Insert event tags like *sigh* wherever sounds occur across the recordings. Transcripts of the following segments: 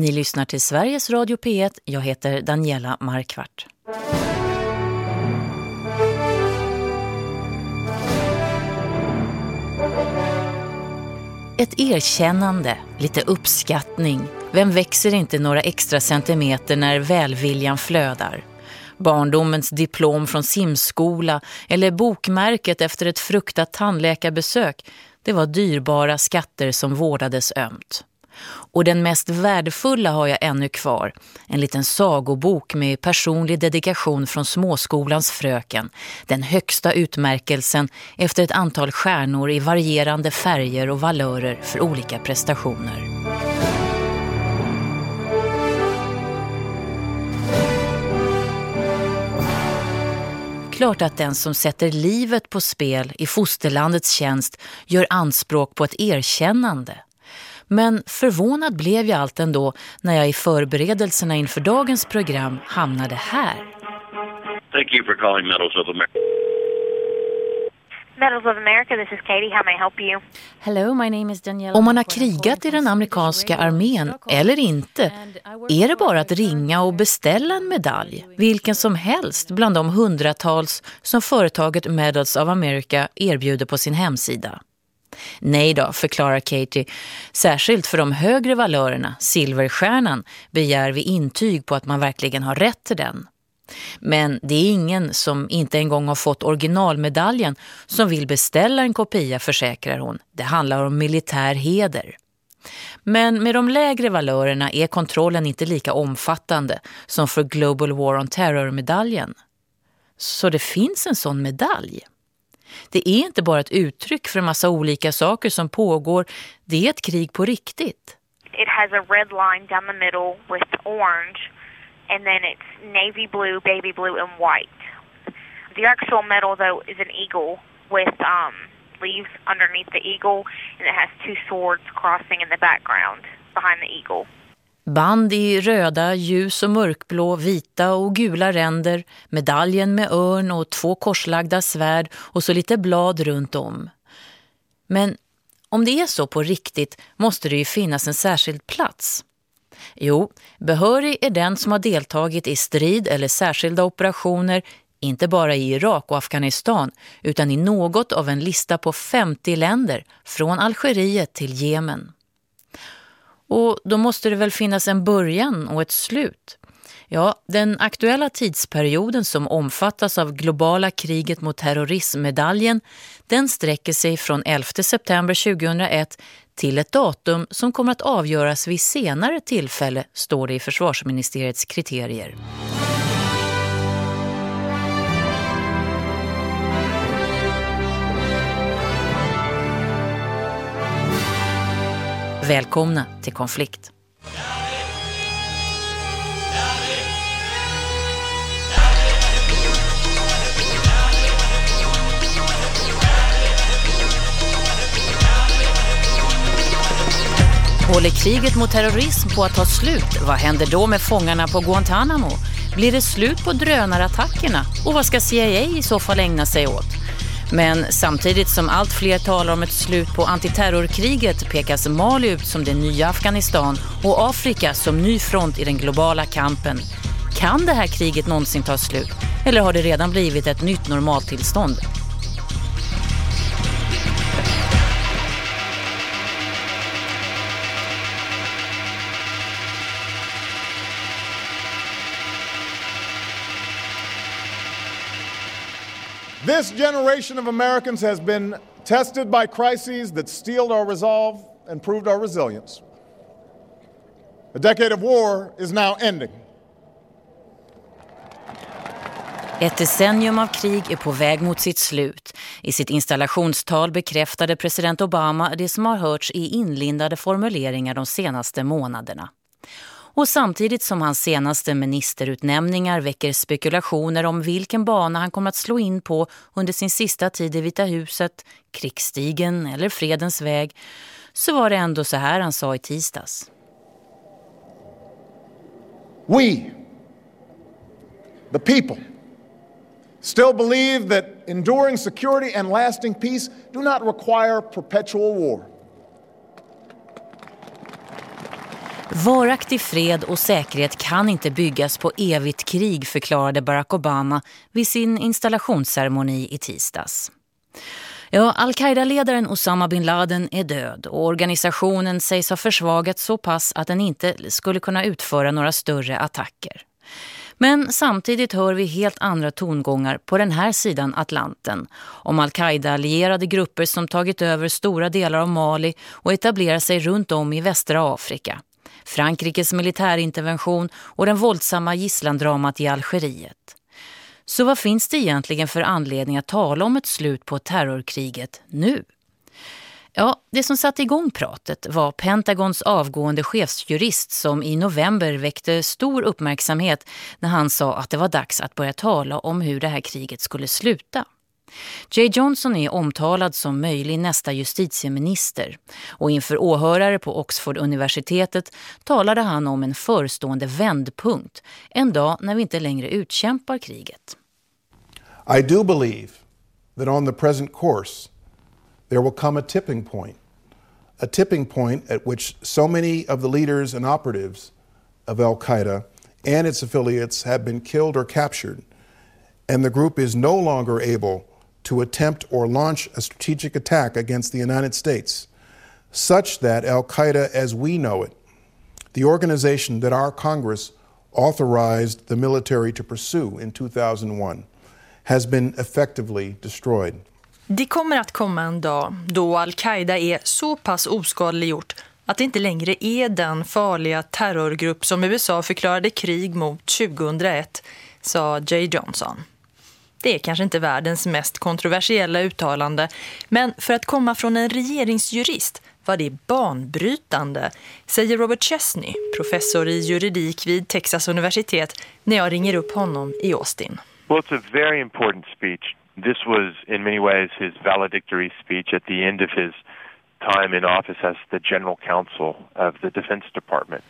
Ni lyssnar till Sveriges Radio P1. Jag heter Daniela Markvart. Ett erkännande, lite uppskattning. Vem växer inte några extra centimeter när välviljan flödar? Barndomens diplom från simskola eller bokmärket efter ett fruktat tandläkarbesök, det var dyrbara skatter som vårdades ömt. Och den mest värdefulla har jag ännu kvar. En liten sagobok med personlig dedikation från småskolans fröken. Den högsta utmärkelsen efter ett antal stjärnor i varierande färger och valörer för olika prestationer. Klart att den som sätter livet på spel i fosterlandets tjänst gör anspråk på ett erkännande. Men förvånad blev jag allt ändå när jag i förberedelserna inför dagens program hamnade här. Thank you for calling Medals of America. Medals of America, this is Katie. How may I help you? Hello, my name is Daniela. Om man har krigat i den amerikanska armén eller inte, är det bara att ringa och beställa en medalj, vilken som helst bland de hundratals som företaget Medals of America erbjuder på sin hemsida. Nej då, förklarar Katie. Särskilt för de högre valörerna, silverstjärnan, begär vi intyg på att man verkligen har rätt till den. Men det är ingen som inte en gång har fått originalmedaljen som vill beställa en kopia, försäkrar hon. Det handlar om militär heder. Men med de lägre valörerna är kontrollen inte lika omfattande som för Global War on Terror-medaljen. Så det finns en sån medalj. Det är inte bara ett uttryck för en massa olika saker som pågår. Det är ett krig på riktigt. It has a red line down the middle with orange and then it's navy blue, baby blue and white. The actual medal though is an eagle with um, leaves underneath the eagle and it has two swords crossing in the background behind the eagle. Band i röda, ljus och mörkblå, vita och gula ränder, medaljen med örn och två korslagda svärd och så lite blad runt om. Men om det är så på riktigt måste det ju finnas en särskild plats. Jo, behörig är den som har deltagit i strid eller särskilda operationer inte bara i Irak och Afghanistan utan i något av en lista på 50 länder från Algeriet till Jemen. Och då måste det väl finnas en början och ett slut. Ja, den aktuella tidsperioden som omfattas av globala kriget mot terrorismmedaljen, den sträcker sig från 11 september 2001 till ett datum som kommer att avgöras vid senare tillfälle, står det i försvarsministeriets kriterier. Välkomna till konflikt. Håller kriget mot terrorism på att ta slut? Vad händer då med fångarna på Guantanamo? Blir det slut på drönarattackerna? Och vad ska CIA i så fall ägna sig åt? Men samtidigt som allt fler talar om ett slut på antiterrorkriget pekas Mali ut som det nya Afghanistan och Afrika som ny front i den globala kampen. Kan det här kriget någonsin ta slut? Eller har det redan blivit ett nytt normaltillstånd? This generation of Americans has been tested by crises that steeled our resolve and proved our resilience. A decade of war is now ending. Ett decennium av krig är på väg mot sitt slut. I sitt installationstal bekräftade president Obama det som har hörts i inlindade formuleringar de senaste månaderna. Och samtidigt som hans senaste ministerutnämningar väcker spekulationer om vilken bana han kommer att slå in på under sin sista tid i Vita huset, krigsstigen eller fredens väg, så var det ändå så här han sa i tisdags. We, the people, still believe that enduring security and lasting peace do not require perpetual war. Varaktig fred och säkerhet kan inte byggas på evigt krig, förklarade Barack Obama vid sin installationsceremoni i tisdags. Ja, Al-Qaida-ledaren Osama bin Laden är död och organisationen sägs ha försvagats så pass att den inte skulle kunna utföra några större attacker. Men samtidigt hör vi helt andra tongångar på den här sidan Atlanten om Al-Qaida-allierade grupper som tagit över stora delar av Mali och etablerar sig runt om i västra Afrika. Frankrikes militärintervention och den våldsamma gisslandramat i Algeriet. Så vad finns det egentligen för anledning att tala om ett slut på terrorkriget nu? Ja, det som satte igång pratet var Pentagons avgående chefsjurist som i november väckte stor uppmärksamhet när han sa att det var dags att börja tala om hur det här kriget skulle sluta. Jay Johnson är omtalad som möjlig nästa justitieminister och inför åhörare på Oxford-universitetet talade han om en förestående vändpunkt, en dag när vi inte längre utkämpar kriget. I do believe that on the present course there will come a tipping point, a tipping point at which so many of the leaders and operatives of Al Qaeda and its affiliates have been killed or captured, and the group is no longer able to attempt or launch a strategic attack against the United States, such that Al Qaeda as we know it, the organization that our Congress authorized the military to pursue in 2001, has been effectively destroyed. Det kommer att komma en dag då Al-Qaida är så pass oskadliggjort att det inte längre är den farliga terrorgrupp som USA förklarade krig mot 2001, sa Jay Johnson. Det är kanske inte världens mest kontroversiella uttalande, men för att komma från en regeringsjurist var det banbrytande, säger Robert Chesney, professor i juridik vid Texas universitet, när jag ringer upp honom i Austin. Well, it's a very important speech. This was, in many ways, his valedictory speech at the end of his time in office as the general counsel of the Defense Department.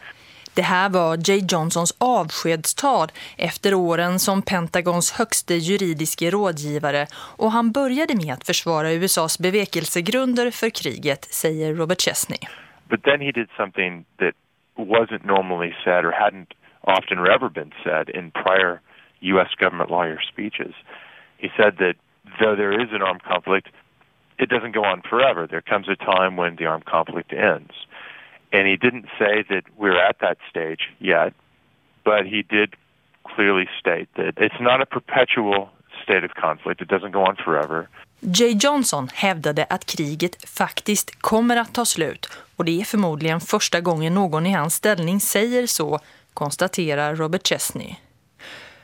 Det här var Jay Johnsons avskedstal efter åren som Pentagons högste juridiske rådgivare och han började med att försvara USAs bevekelsegrunder för kriget, säger Robert Chesney. But then he did something that wasn't normally said or hadn't often or ever been said in prior U.S. government lawyer speeches. He said that though there is an armed conflict, it doesn't go on forever. There comes a time when the armed conflict ends. And he didn't say that we're at that stage yet, but he did clearly state that it's not a perpetual state of conflict. It doesn't go on forever. Jay Johnson hävdade att kriget faktiskt kommer att ta slut och det är förmodligen första gången någon i hans ställning säger så, konstaterar Robert Chesney.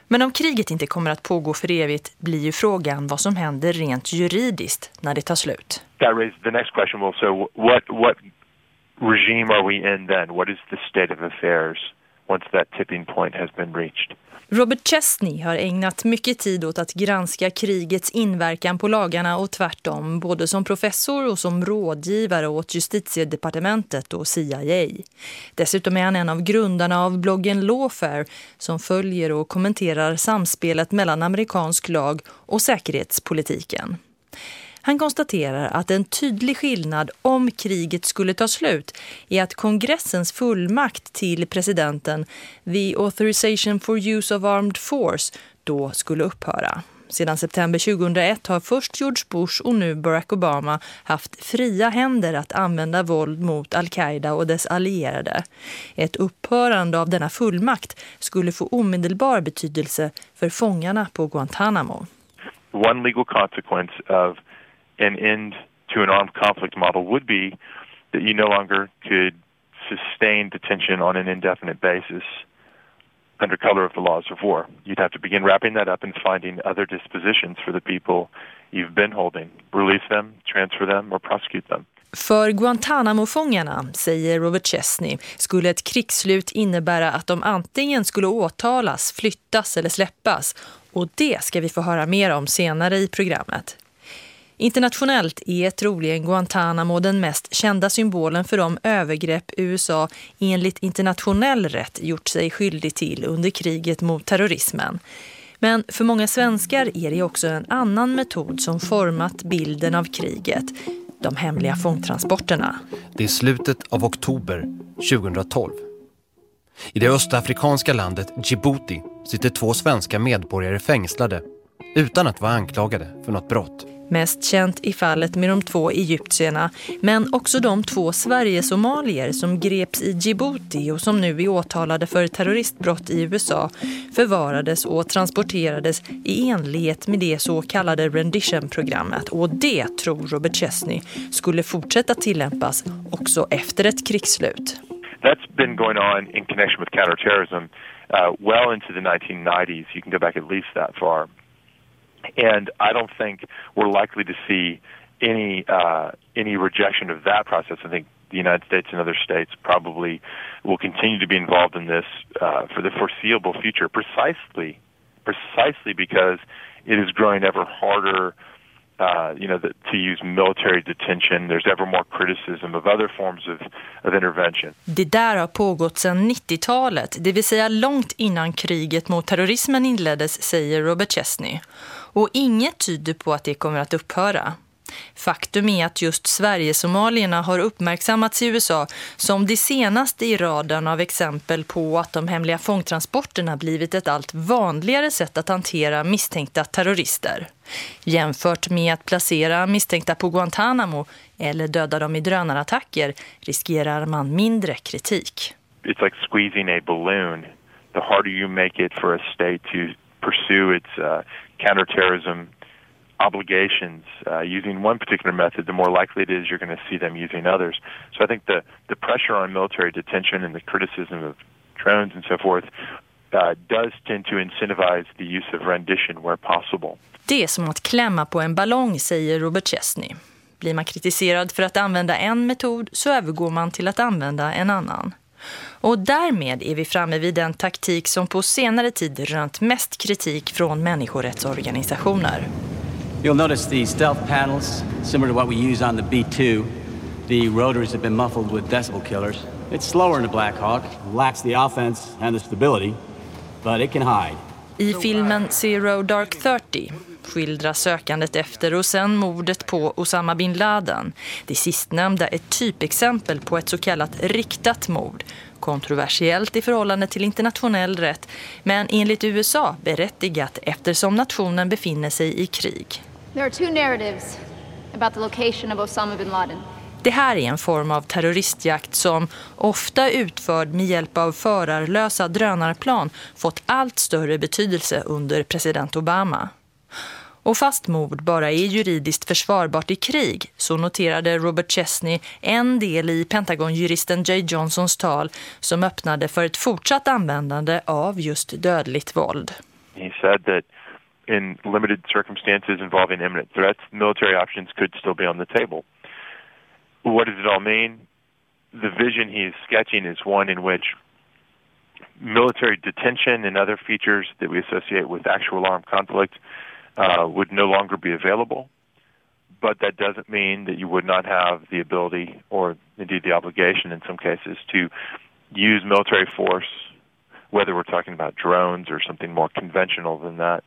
Men om kriget inte kommer att pågå för evigt blir ju frågan vad som händer rent juridiskt när det tar slut. That raises the next question. Well, so what what regime are we in then? What is the state of affairs once that tipping point has been reached? Robert Chesney har ägnat mycket tid åt att granska krigets inverkan på lagarna och tvärtom, både som professor och som rådgivare åt justitiedepartementet och CIA. Dessutom är han en av grundarna av bloggen Lawfare som följer och kommenterar samspelet mellan amerikansk lag och säkerhetspolitiken. Han konstaterar att en tydlig skillnad om kriget skulle ta slut är att kongressens fullmakt till presidenten, the authorization for use of armed force, då skulle upphöra. Sedan september 2001 har först George Bush och nu Barack Obama haft fria händer att använda våld mot Al-Qaida och dess allierade. Ett upphörande av denna fullmakt skulle få omedelbar betydelse för fångarna på Guantanamo. One legal consequence of an end to an armed conflict model would be that you no longer could sustain detention on an indefinite basis under color of the laws of war. You'd have to begin wrapping that up and finding other dispositions for the people you've been holding. Release them, transfer them, or prosecute them. För Guantanamo-fångarna, säger Robert Chesney, skulle ett krigsslut innebära att de antingen skulle åtalas, flyttas eller släppas. Och det ska vi få höra mer om senare i programmet. Internationellt är troligen Guantanamo den mest kända symbolen för de övergrepp USA enligt internationell rätt gjort sig skyldig till under kriget mot terrorismen. Men för många svenskar är det också en annan metod som format bilden av kriget. De hemliga fångtransporterna. Det är slutet av oktober 2012. I det östafrikanska landet Djibouti sitter två svenska medborgare fängslade utan att vara anklagade för något brott. Mest känt i fallet med de två egyptierna, men också de två Sverige-somalier som greps i Djibouti och som nu är åtalade för terroristbrott i USA förvarades och transporterades i enlighet med det så kallade rendition-programmet. Och det tror Robert Chesney skulle fortsätta tillämpas också efter ett krigsslut. That's been going on in connection with counterterrorism uh, well into the 1990s. You can go back at least that far. And I don't think we're likely to see any uh, any rejection of that process. I think the United States and other states probably will continue to be involved in this uh, for the foreseeable future, precisely precisely because it is growing ever harder. Uh, you know, the, to use military detention. There's ever more criticism of other forms of, of intervention. Det där har pågått sedan 90-talet, det vill säga långt innan kriget mot terrorismen inleddes, säger Robert Chesney. Och inget tyder på att det kommer att upphöra. Faktum är att just Sverige-somalierna har uppmärksammats i USA som det senaste i raden av exempel på att de hemliga fångtransporterna blivit ett allt vanligare sätt att hantera misstänkta terrorister. Jämfört med att placera misstänkta på Guantanamo eller döda dem i drönarattacker riskerar man mindre kritik. It's like squeezing a balloon. The harder you make it for a state to pursue its uh, counterterrorism obligations uh, using one particular method, the more likely it is you're going to see them using others. So I think the, the pressure on military detention and the criticism of drones and so forth uh, does tend to incentivize the use of rendition where possible. Det är som att klämma på en ballong, säger Robert Chesney. Blir man kritiserad för att använda en metod så övergår man till att använda en annan. Och därmed är vi framme vid den taktik som på senare tid rönt mest kritik från människorättsorganisationer. You'll notice the stealth panels, similar to what we use on the B-2. The rotors have been muffled with decibel killers. It's slower than the Black Hawk, lacks the offense and the stability, but it can hide. I filmen Zero Dark Thirty skildras sökandet efter och sen mordet på Osama bin Laden. Det sistnämnda är ett typexempel på ett så kallat riktat mord. Kontroversiellt i förhållande till internationell rätt, men enligt USA berättigat eftersom nationen befinner sig i krig. There are two narratives about the location of Osama bin Laden. Det här är en form av terroristjakt som, ofta utförd med hjälp av förarlösa drönarplan, fått allt större betydelse under president Obama. Och fast mord bara är juridiskt försvarbart i krig så noterade Robert Chesney en del i Pentagon-juristen Jay Johnsons tal som öppnade för ett fortsatt användande av just dödligt våld. He said that in limited circumstances involving imminent threats, military options could still be on the table. What does it all mean? The vision he's sketching is one in which military detention and other features that we associate with actual armed conflict uh, would no longer be available. But that doesn't mean that you would not have the ability or indeed the obligation in some cases to use military force, whether we're talking about drones or something more conventional than that,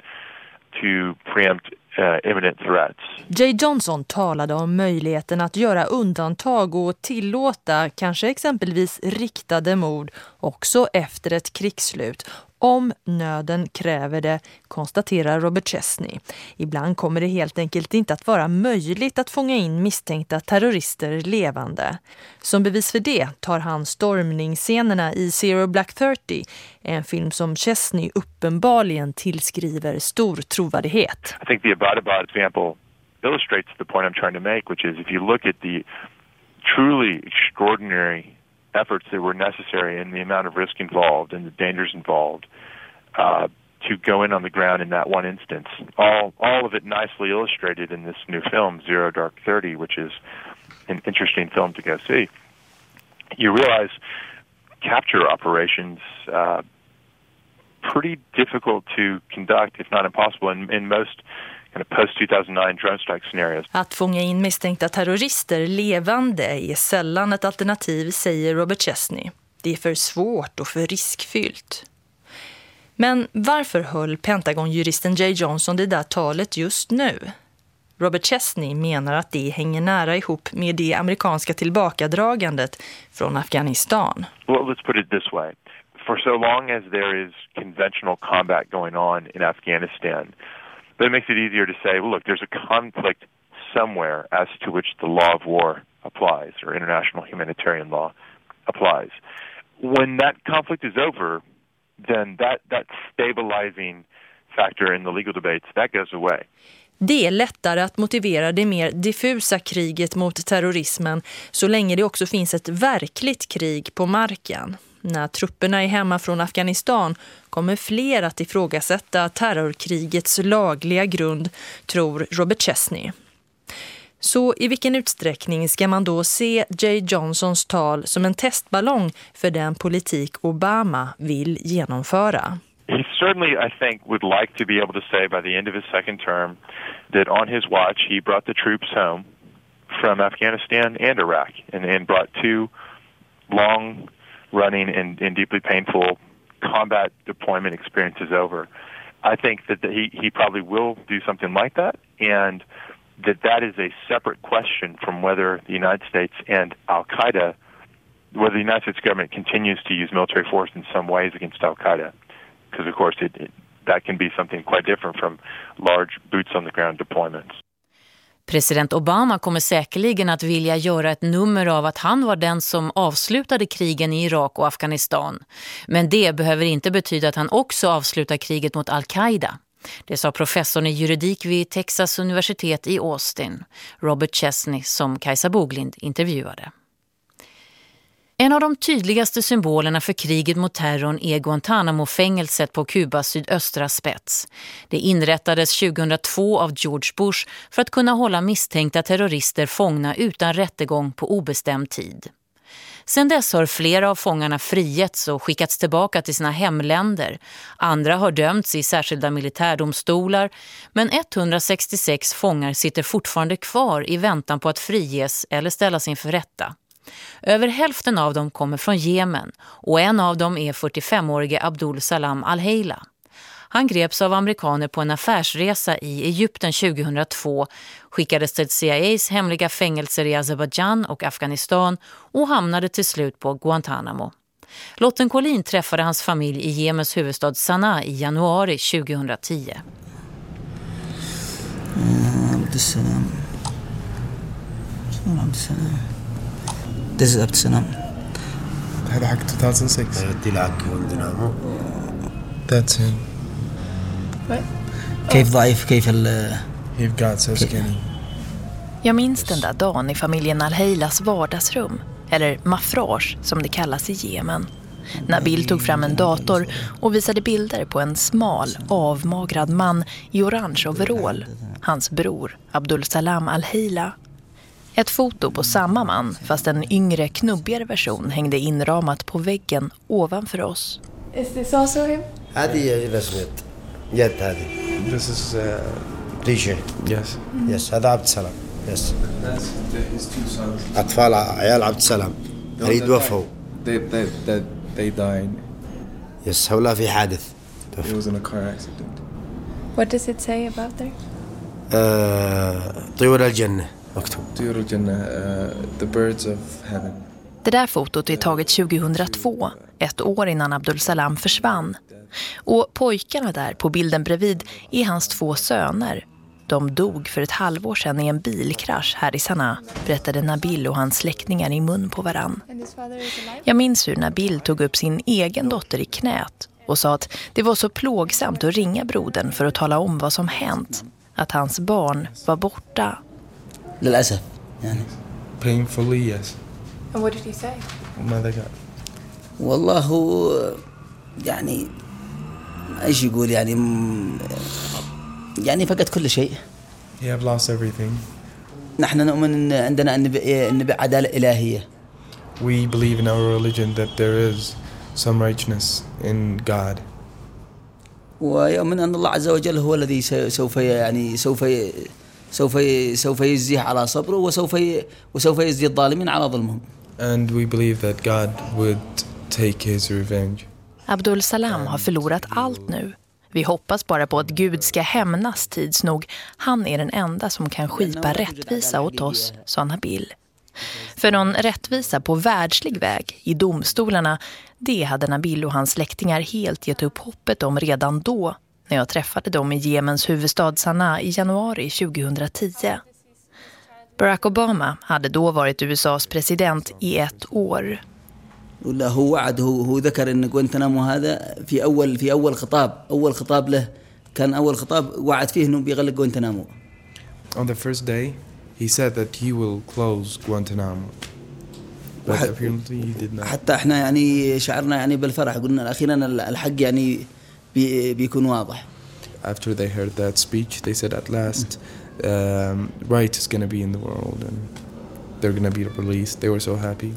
to preempt uh, imminent threats. Jay Johnson talade om möjligheten att göra undantag och tillåta kanske exempelvis riktade mord också efter ett krigsslut om nöden kräver det, konstaterar Robert Chesney. Ibland kommer det helt enkelt inte att vara möjligt att fånga in misstänkta terrorister levande. Som bevis för det tar han stormningsscenerna i Zero Black Thirty, en film som Chesney uppenbarligen tillskriver stor trovärdighet. I think the Abadabad example illustrates the point I'm trying to make, which is if you look at the truly extraordinary efforts that were necessary and the amount of risk involved and the dangers involved uh, to go in on the ground in that one instance. All all of it nicely illustrated in this new film, Zero Dark Thirty, which is an interesting film to go see. You realize capture operations uh, pretty difficult to conduct, if not impossible, in, in most kind of post-2009 drone strike scenarios. Att fånga in misstänkta terrorister levande är sällan ett alternativ, säger Robert Chesney. Det är för svårt och för riskfyllt. Men varför höll Pentagon-juristen Jay Johnson det där talet just nu? Robert Chesney menar att det hänger nära ihop med det amerikanska tillbakadragandet från Afghanistan. Well, let's put it this way. for so long as there is conventional combat going on in Afghanistan, that makes it easier to say, well, look, there's a conflict somewhere as to which the law of war applies or international humanitarian law applies. When that conflict is over, then that, that stabilizing factor in the legal debates, that goes away. Det är lättare att motivera det mer diffusa kriget mot terrorismen så länge det också finns ett verkligt krig på marken. När trupperna är hemma från Afghanistan kommer fler att ifrågasätta terrorkrigets lagliga grund, tror Robert Chesney. Så i vilken utsträckning ska man då se Jay Johnsons tal som en testballong för den politik Obama vill genomföra? He certainly, I think, would like to be able to say by the end of his second term that on his watch he brought the troops home from Afghanistan and Iraq and, and brought two long running and, and deeply painful combat deployment experiences over. I think that the, he, he probably will do something like that and that that is a separate question from whether the United States and Al Qaeda, whether the United States government continues to use military force in some ways against Al Qaeda, because of course it, it, that can be something quite different from large boots on the ground deployments. President Obama kommer säkerligen att vilja göra ett nummer av att han var den som avslutade krigen i Irak och Afghanistan. Men det behöver inte betyda att han också avslutar kriget mot Al-Qaida. Det sa professorn i juridik vid Texas universitet i Austin, Robert Chesney, som Kajsa Boglind intervjuade. En av de tydligaste symbolerna för kriget mot terrorn är Guantanamo-fängelset på Kubas sydöstra spets. Det inrättades 2002 av George Bush för att kunna hålla misstänkta terrorister fångna utan rättegång på obestämd tid. Sedan dess har flera av fångarna frigetts och skickats tillbaka till sina hemländer. Andra har dömts i särskilda militärdomstolar, men 166 fångar sitter fortfarande kvar i väntan på att friges eller ställas inför rätta. Över hälften av dem kommer från Jemen och en av dem är 45-årige Abdul Salam al-Heila. Han greps av amerikaner på en affärsresa i Egypten 2002, skickades till CIAs hemliga fängelser i Azerbaijan och Afghanistan och hamnade till slut på Guantanamo. Lotten Collin träffade hans familj i Jemens huvudstad Sanaa i januari 2010. Eh, Abdussalam. Abdussalam. This is Abdussalam. هذا حق 2006 That's him. كيف ضعيف كيف ال He got so skinny. Jag minns den där dagen i familjen Al-Heilas vardagsrum, eller mafrage som det kallas i Jemen. Nabil tog fram en dator och visade bilder på en smal, avmagrad man i orange overall, hans bror Abdul Salam Al-Heila. Ett foto på samma man, fast en yngre, knubbigare version, hängde inramat på väggen ovanför oss. Is this also him? هذه رسمت جد هذه This is uh, ريشه yes. يس هذا عبد السلام يس That's his two sons. اطفال عيال عبد السلام اللي توفوا They they they they died. يس هؤلاء في حادث It was in a car accident. What does it say about there? آه طيور الجنة det där fotot är taget 2002, ett år innan Abdul Salam försvann. Och pojkarna där på bilden bredvid är hans två söner. De dog för ett halvår sedan i en bilkrasch här i Sanaa, berättade Nabil och hans släktingar i mun på varann. Jag minns hur Nabil tog upp sin egen dotter i knät och sa att det var så plågsamt att ringa brodern för att tala om vad som hänt. Att hans barn var borta للأسف يعني Painfully, yes. And what did he say? ماذا قال؟ والله هو يعني إيش يقول يعني يعني فقد كل شيء He have lost everything. نحن نؤمن إن عندنا النبي النبي عدالة إلهية We believe in our religion that there is some righteousness in God. ويؤمن أن الله عز وجل هو الذي س- سوف يعني سوف ي- سوف ي- سوف يجزيه على صبره وسوف ي- وسوف يجزي الظالمين على ظلمهم And we believe that God would take his revenge. Abdul Salam har förlorat allt nu. Vi hoppas bara på att Gud ska hämnas tids nog. Han är den enda som kan skipa rättvisa åt oss, sa Nabil. För någon rättvisa på världslig väg i domstolarna, det hade Nabil och hans släktingar helt gett upp hoppet om redan då när jag träffade dem i Jemens huvudstad Sanaa i januari 2010. Barack Obama hade då varit USAs president i ett år. ولا هو وعد هو هو ذكر ان جوانتنامو هذا في اول في اول خطاب اول خطاب له كان اول خطاب وعد فيه انه بيغلق جوانتنامو On the first day, he said that he will close Guantanamo. But apparently he did not. حتى إحنا يعني شعرنا يعني بالفرح قلنا أخيرا الحق يعني بي بيكون واضح After they heard that speech, they said at last, um, right is going to be in the world and they're going to be released. They were so happy.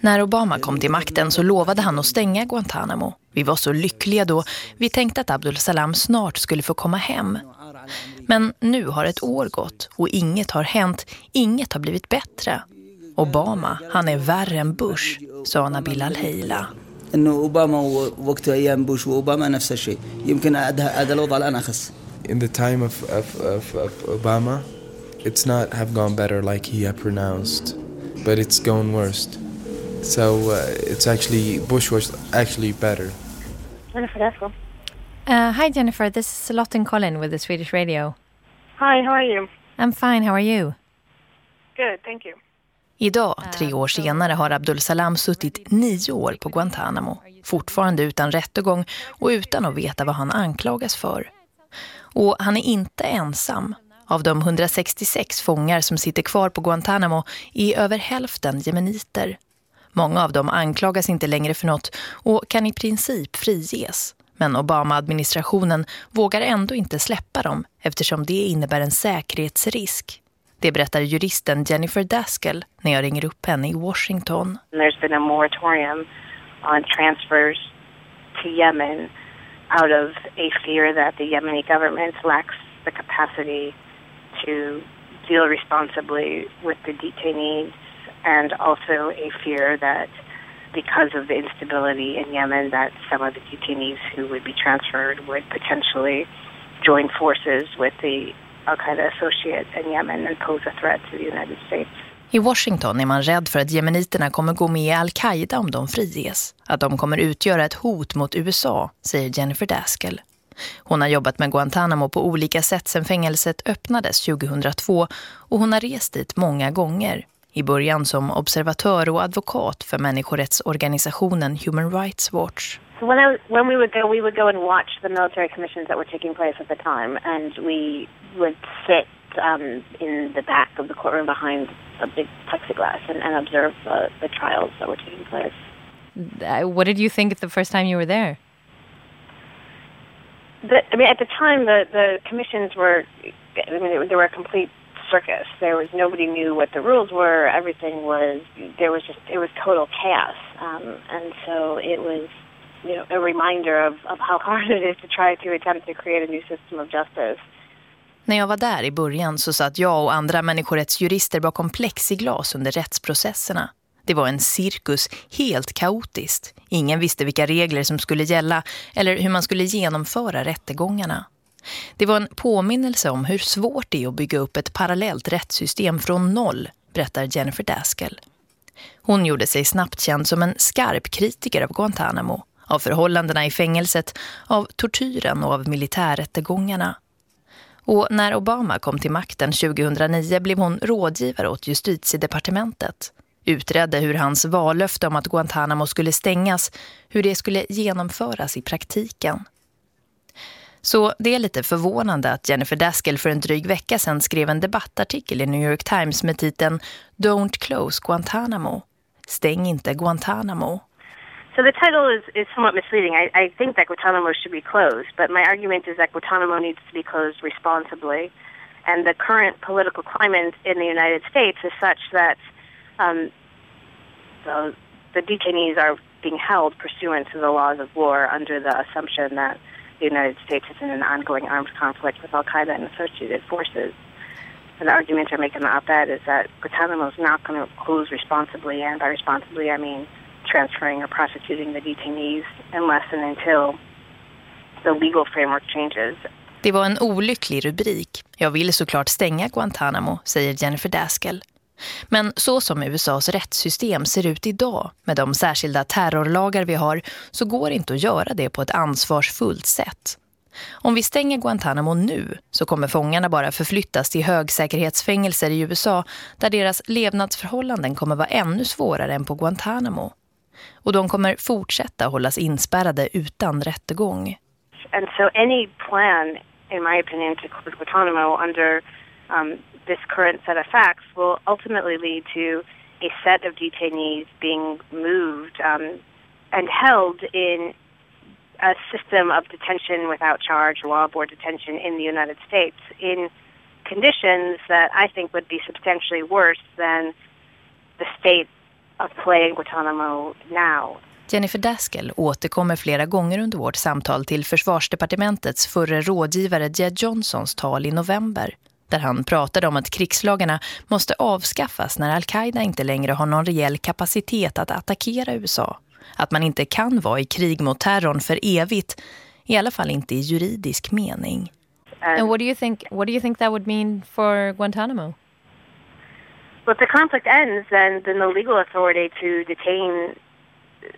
När Obama kom till makten så lovade han att stänga Guantanamo. Vi var så lyckliga då. Vi tänkte att Abdul Salam snart skulle få komma hem. Men nu har ett år gått och inget har hänt. Inget har blivit bättre. Obama, han är värre än Bush, sa Nabil al-Heila. انه اوباما وقت ايام بوش واوباما نفس الشيء يمكن هذا هذا الوضع الان اخس In the time of, of, of, of Obama, it's not have gone better like he had pronounced, but it's gone worse. So uh, it's actually, Bush was actually better. Jennifer Dessel. Uh, hi, Jennifer. This is Lotten Collin with the Swedish Radio. Hi, how are you? I'm fine. How are you? Good, thank you. Idag, tre år senare, har Abdul Salam suttit nio år på Guantanamo. Fortfarande utan rättegång och utan att veta vad han anklagas för. Och han är inte ensam. Av de 166 fångar som sitter kvar på Guantanamo är över hälften jemeniter. Många av dem anklagas inte längre för något och kan i princip friges. Men Obama-administrationen vågar ändå inte släppa dem eftersom det innebär en säkerhetsrisk. Det berättar juristen Jennifer Daskell när jag ringer upp henne i Washington. There's been a moratorium on transfers to Yemen out of a fear that the Yemeni government lacks the capacity to deal responsibly with the detainees and also a fear that because of the instability in Yemen that some of the detainees who would be transferred would potentially join forces with the Al Qaida associates in Yemen and pose a threat to the United States. I Washington är man rädd för att jemeniterna kommer gå med i Al-Qaida om de friges. Att de kommer utgöra ett hot mot USA, säger Jennifer Daskell. Hon har jobbat med Guantanamo på olika sätt sedan fängelset öppnades 2002 och hon har rest dit många gånger. I början som observatör och advokat för människorättsorganisationen Human Rights Watch. So when I was, when we would go, we would go and watch the military commissions that were taking place at the time, and we would sit um, in the back of the courtroom behind a big plexiglass and, and observe uh, the trials that were taking place. Uh, what did you think the first time you were there? The, I mean, at the time, the the commissions were, I mean, they were a complete circus. There was nobody knew what the rules were. Everything was there was just it was total chaos, um, and so it was, you know, a reminder of of how hard *laughs* it is to try to attempt to create a new system of justice. När jag var där i början så satt jag och andra människorättsjurister bakom plexiglas under rättsprocesserna. Det var en cirkus, helt kaotiskt. Ingen visste vilka regler som skulle gälla eller hur man skulle genomföra rättegångarna. Det var en påminnelse om hur svårt det är att bygga upp ett parallellt rättssystem från noll, berättar Jennifer Daskell. Hon gjorde sig snabbt känd som en skarp kritiker av Guantanamo, av förhållandena i fängelset, av tortyren och av militärrättegångarna. Och när Obama kom till makten 2009 blev hon rådgivare åt justitiedepartementet. Utredde hur hans vallöfte om att Guantanamo skulle stängas, hur det skulle genomföras i praktiken. Så det är lite förvånande att Jennifer Daskell för en dryg vecka sedan skrev en debattartikel i New York Times med titeln Don't close Guantanamo. Stäng inte Guantanamo. So the title is, is somewhat misleading. I, I think that Guantanamo should be closed, but my argument is that Guantanamo needs to be closed responsibly. And the current political climate in the United States is such that um, the, the detainees are being held pursuant to the laws of war under the assumption that the United States is in an ongoing armed conflict with Al Qaeda and associated forces. And the argument I make in the op-ed is that Guantanamo is not going to close responsibly, and by responsibly I mean transferring or prosecuting the detainees unless and until the legal framework changes. Det var en olycklig rubrik. Jag vill såklart stänga Guantanamo, säger Jennifer Daskell. Men så som USAs rättssystem ser ut idag med de särskilda terrorlagar vi har så går det inte att göra det på ett ansvarsfullt sätt. Om vi stänger Guantanamo nu så kommer fångarna bara förflyttas till högsäkerhetsfängelser i USA där deras levnadsförhållanden kommer vara ännu svårare än på Guantanamo. Och de kommer fortsätta hållas inspärrade utan rättegång. And so any plan, in my opinion, to close Guantanamo under um, this current set of facts will ultimately lead to a set of detainees being moved um, and held in a system of detention without charge, law board detention in the United States in conditions that I think would be substantially worse than the state of play Guantanamo now. Jennifer Daskell återkommer flera gånger under vårt samtal till försvarsdepartementets förre rådgivare Jed Johnsons tal i november där han pratade om att krigslagarna måste avskaffas när Al-Qaida inte längre har någon reell kapacitet att attackera USA. Att man inte kan vara i krig mot terrorn för evigt, i alla fall inte i juridisk mening. And what do you think what do you think that would mean for Guantanamo? Well, if the conflict ends, then, then the legal authority to detain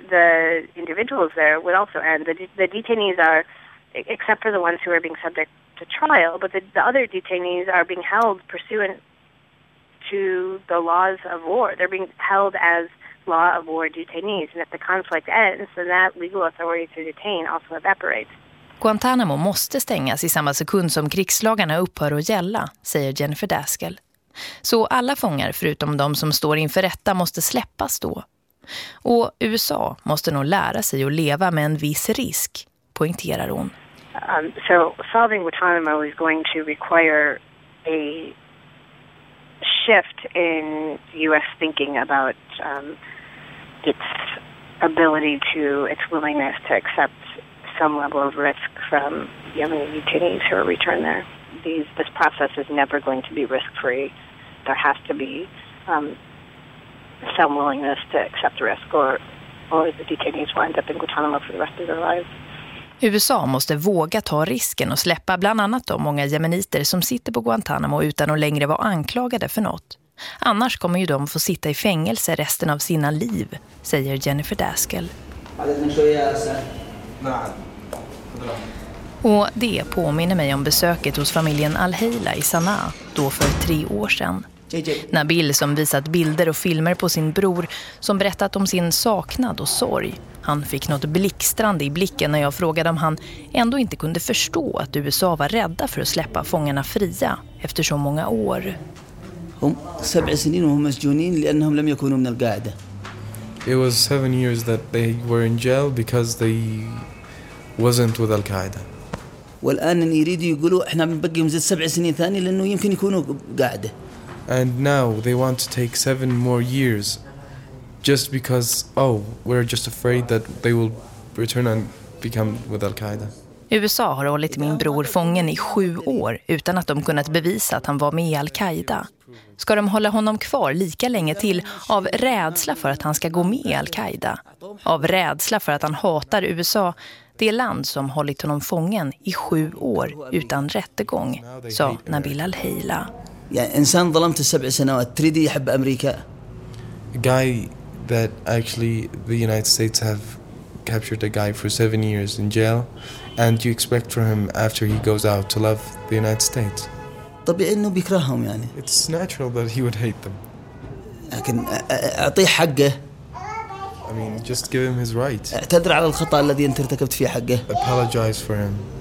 the individuals there would also end. The, the detainees are, except for the ones who are being subject to trial, but the, the other detainees are being held pursuant to the laws of war. They're being held as law of war detainees, and if the conflict ends, then that legal authority to detain also evaporates. Guantanamo måste stängas i samma sekund som krigslagarna upphör att gälla, säger Jennifer Daskell. Så alla fångar förutom de som står inför rätta måste släppas då. Och USA måste nog lära sig att leva med en viss risk, poängterar hon. Um, so solving Guantanamo is going to require a shift in U.S. thinking about um, its ability to, its willingness to accept some level of risk from Yemeni detainees who are returned there. These, this process is never going to be risk-free. There has to be um, some willingness to accept risk or, or the detainees will end up in Guantanamo for the rest of their lives. USA måste våga ta risken och släppa bland annat de många jemeniter som sitter på Guantanamo utan att längre vara anklagade för något. Annars kommer ju de få sitta i fängelse resten av sina liv, säger Jennifer Daskell. Och det påminner mig om besöket hos familjen Al-Heila i Sanaa, då för tre år sedan. Nabil som visat bilder och filmer på sin bror som berättat om sin saknad och sorg. Han fick något blixtrande i blicken när jag frågade om han ändå inte kunde förstå att USA var rädda för att släppa fångarna fria efter så många år. It was seven years that they were in jail because they wasn't with Al-Qaeda. والآن يريدوا يقولوا احنا بنبقيهم زي سبع سنين ثاني لأنه يمكن يكونوا قاعدة. And now they want to take seven more years just because, oh, we're just afraid that they will return and become with Al-Qaeda. USA har hållit min bror fången i sju år utan att de kunnat bevisa att han var med i Al-Qaida. Ska de hålla honom kvar lika länge till av rädsla för att han ska gå med i Al-Qaida? Av rädsla för att han hatar USA, det land som hållit honom fången i sju år utan rättegång, sa Nabil Al-Heila. يعني إنسان ظلمته سبع سنوات تريد يحب أمريكا A guy that actually the United States have captured a guy for seven years in jail and you expect from him after he goes out to love the United States. طبيعي إنه بيكرههم يعني It's natural that he would hate them. لكن أعطيه حقه I mean, just give him his right. اعتذر على الخطأ الذي أنت ارتكبت فيه حقه Apologize for him.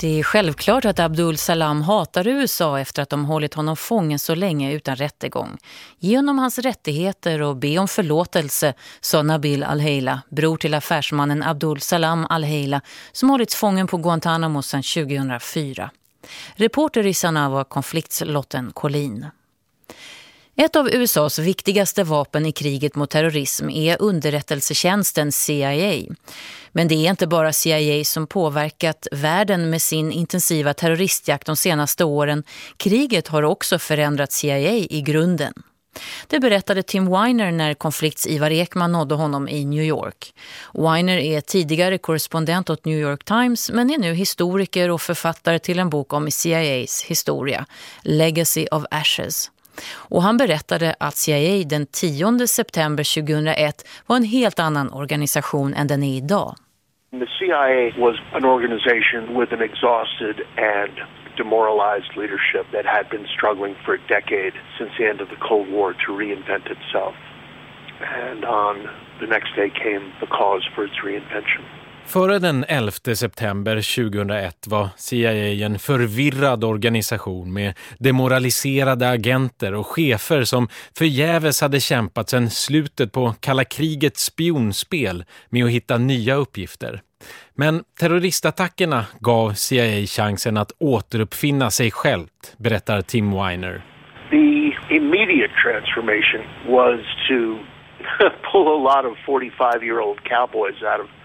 Det är självklart att Abdul Salam hatar USA efter att de hållit honom fången så länge utan rättegång. Ge honom hans rättigheter och be om förlåtelse, sa Nabil Al-Heila, bror till affärsmannen Abdul Salam Al-Heila som hållits fången på Guantanamo sedan 2004. Reporter i Sanaa var konfliktslotten Colin. Ett av USAs viktigaste vapen i kriget mot terrorism är underrättelsetjänsten CIA. Men det är inte bara CIA som påverkat världen med sin intensiva terroristjakt de senaste åren. Kriget har också förändrat CIA i grunden. Det berättade Tim Weiner när konflikts Ivar Ekman nådde honom i New York. Weiner är tidigare korrespondent åt New York Times men är nu historiker och författare till en bok om CIAs historia, Legacy of Ashes. Och han berättade att CIA den 10 september 2001 var en helt annan organisation än den är idag. The CIA was an organization with an exhausted and demoralized leadership that had been struggling for a decade since the end of the Cold War to reinvent itself. And on the next day came the cause for its reinvention. Före den 11 september 2001 var CIA en förvirrad organisation med demoraliserade agenter och chefer som förgäves hade kämpat sedan slutet på kalla krigets spionspel med att hitta nya uppgifter. Men terroristattackerna gav CIA chansen att återuppfinna sig självt, berättar Tim Weiner. The immediate transformation was to *laughs* pull a lot of 45-year-old cowboys out of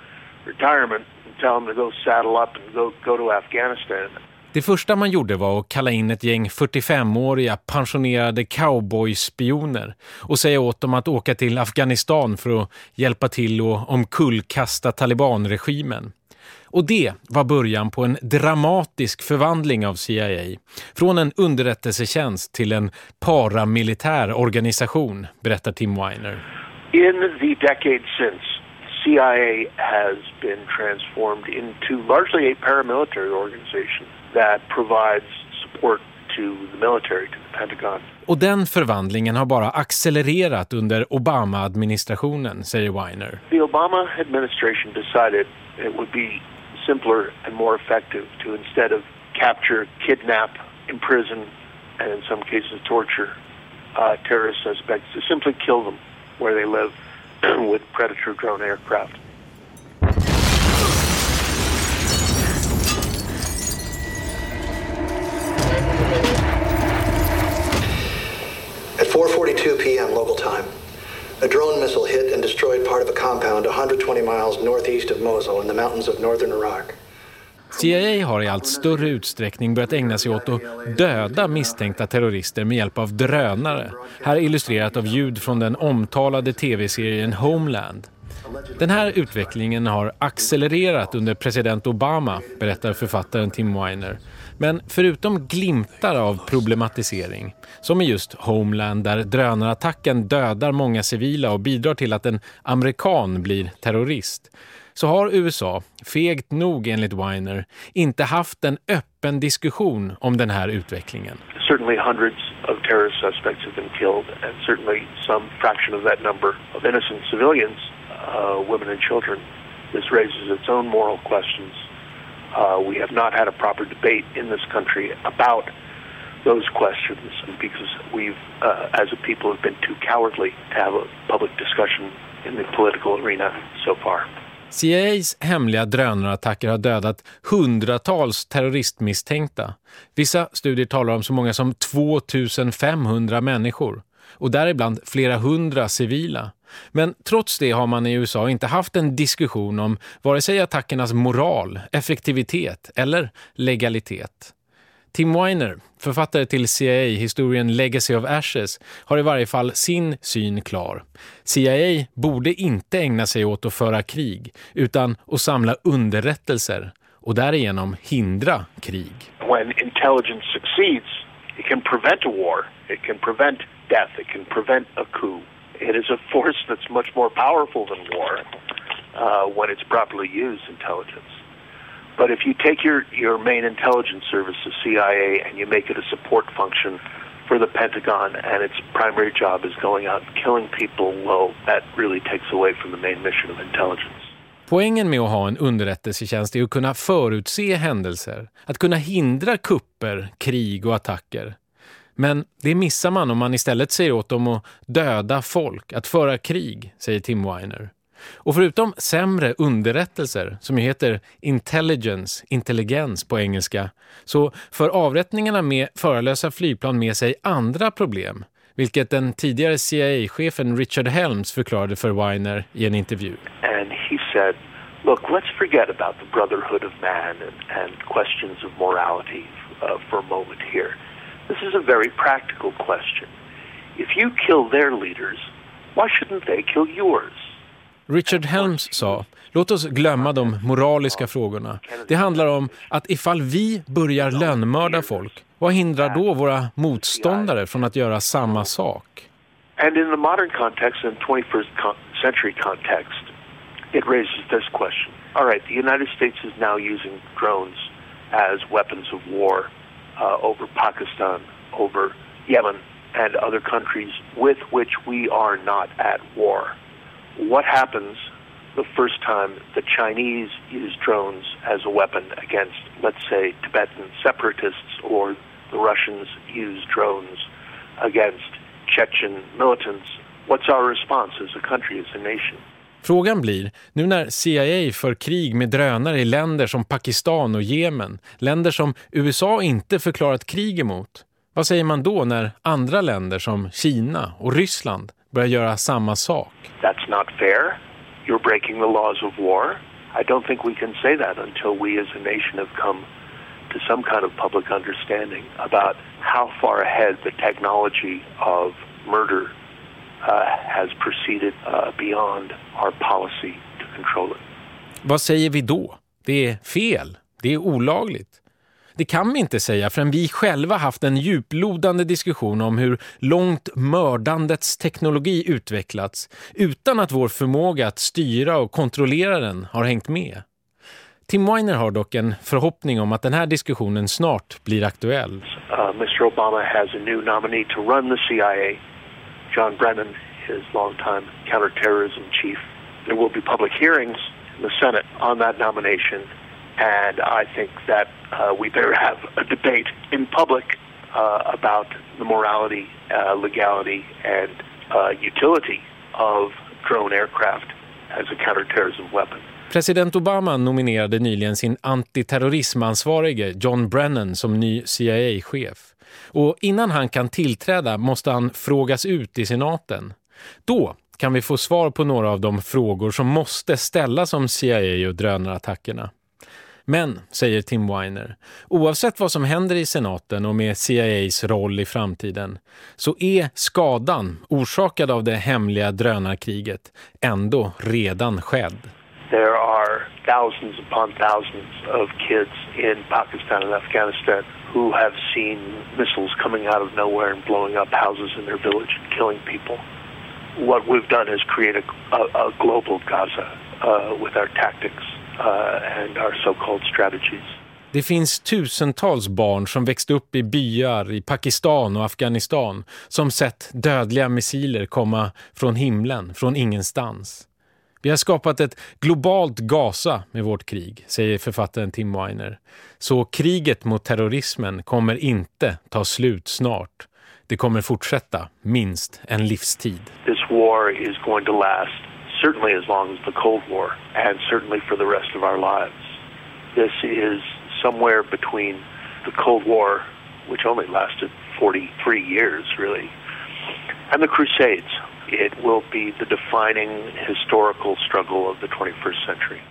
retirement and tell them to go saddle up and go, go to Afghanistan. Det första man gjorde var att kalla in ett gäng 45-åriga pensionerade cowboyspioner och säga åt dem att åka till Afghanistan för att hjälpa till och omkullkasta talibanregimen. Och det var början på en dramatisk förvandling av CIA. Från en underrättelsetjänst till en paramilitär organisation, berättar Tim Weiner. In the decades since, CIA has been transformed into largely a paramilitary organization that provides support to the military, to the Pentagon. Och den förvandlingen har bara accelererat under Obama-administrationen, säger Weiner. The Obama administration decided it would be simpler and more effective to instead of capture, kidnap, imprison, and in some cases torture uh, terrorist suspects, to simply kill them where they live with Predator drone aircraft. At 4:42 p.m. local time, a drone missile hit and destroyed part of a compound 120 miles northeast of Mosul in the mountains of northern Iraq. CIA har i allt större utsträckning börjat ägna sig åt att döda misstänkta terrorister med hjälp av drönare. Här illustrerat av ljud från den omtalade tv-serien Homeland. Den här utvecklingen har accelererat under president Obama, berättar författaren Tim Weiner. Men förutom glimtar av problematisering, som i just Homeland där drönarattacken dödar många civila och bidrar till att en amerikan blir terrorist, så har USA, fegt nog enligt Weiner, inte haft en öppen diskussion om den här utvecklingen. Certainly hundreds of terrorist suspects have been killed and certainly some fraction of that number of innocent civilians, uh, women and children. This raises its own moral questions. Uh, we have not had a proper debate in this country about those questions because we've, uh, as a people, have been too cowardly to have a public discussion in the political arena so far. CIAs hemliga drönarattacker har dödat hundratals terroristmisstänkta. Vissa studier talar om så många som 2500 människor och däribland flera hundra civila. Men trots det har man i USA inte haft en diskussion om vare sig attackernas moral, effektivitet eller legalitet. Tim Weiner, författare till CIA-historien Legacy of Ashes, har i varje fall sin syn klar. CIA borde inte ägna sig åt att föra krig, utan att samla underrättelser och därigenom hindra krig. When intelligence succeeds, it can prevent a war, it can prevent death, it can prevent a coup. It is a force that's much more powerful than war uh, when it's properly used, intelligence. But if you take your, your main intelligence service, the CIA, and you make it a support function for the Pentagon, and its primary job is going out and killing people, well, that really takes away from the main mission of intelligence. Poängen med att ha en underrättelsetjänst är att kunna förutse händelser, att kunna hindra kupper, krig och attacker. Men det missar man om man istället säger åt dem att döda folk, att föra krig, säger Tim Weiner. Och förutom sämre underrättelser, som ju heter intelligence, intelligens på engelska, så för avrättningarna med förarlösa flygplan med sig andra problem, vilket den tidigare CIA-chefen Richard Helms förklarade för Weiner i en intervju. And he said, look, let's forget about the brotherhood of man and, and questions of morality uh, for a moment here. This is a very practical question. If you kill their leaders, why shouldn't they kill yours? Richard Helms sa, Låt oss glömma de moraliska frågorna. Det handlar om att ifall vi börjar lönnmörda folk, vad hindrar då våra motståndare från att göra samma sak? And in the modern context, in 21st century context, it raises this question. All right, the United States is now using drones as weapons of war uh, over Pakistan, over Yemen, and other countries with which we are not at war. What happens the first time the Chinese use drones as a weapon against, let's say, Tibetan separatists, or the Russians use drones against Chechen militants? What's our response as a country, as a nation? Frågan blir, nu när CIA för krig med drönare i länder som Pakistan och Jemen, länder som USA inte förklarat krig emot, vad säger man då när andra länder som Kina och Ryssland börjar göra samma sak? That's not fair. You're breaking the laws of war. I don't think we can say that until we as a nation have come to some kind of public understanding about how far ahead the technology of murder uh, has proceeded uh, beyond our policy to control it. Vad säger vi då? Det är fel. Det är olagligt. Det kan vi inte säga förrän vi själva haft en djuplodande diskussion om hur långt mördandets teknologi utvecklats utan att vår förmåga att styra och kontrollera den har hängt med. Tim Weiner har dock en förhoppning om att den här diskussionen snart blir aktuell. Uh, Mr. Obama has a new nominee to run the CIA, John Brennan, his longtime counterterrorism chief. There will be public hearings in the Senate on that nomination and I think that uh, we better have a debate in public uh, about the morality, uh, legality, and uh, utility of drone aircraft as a counterterrorism weapon. President Obama nominerade nyligen sin antiterrorismansvarige John Brennan som ny CIA-chef. Och innan han kan tillträda måste han frågas ut i senaten. Då kan vi få svar på några av de frågor som måste ställas om CIA och drönarattackerna. Men, säger Tim Weiner, oavsett vad som händer i senaten och med CIAs roll i framtiden så är skadan orsakad av det hemliga drönarkriget ändå redan skedd. There are thousands upon thousands of kids in Pakistan and Afghanistan who have seen missiles coming out of nowhere and blowing up houses in their village and killing people. What we've done is create a, a, a global Gaza uh, with our tactics and our so-called strategies. Det finns tusentals barn som växt upp i byar i Pakistan och Afghanistan som sett dödliga missiler komma från himlen, från ingenstans. Vi har skapat ett globalt Gaza med vårt krig, säger författaren Tim Weiner. Så kriget mot terrorismen kommer inte ta slut snart. Det kommer fortsätta minst en livstid. This war is going to last certainly as long as the Cold War and certainly for the rest of our lives. This is somewhere between the Cold War, which only lasted 43 years really, and the Crusades. It will be the defining historical struggle of the 21st century.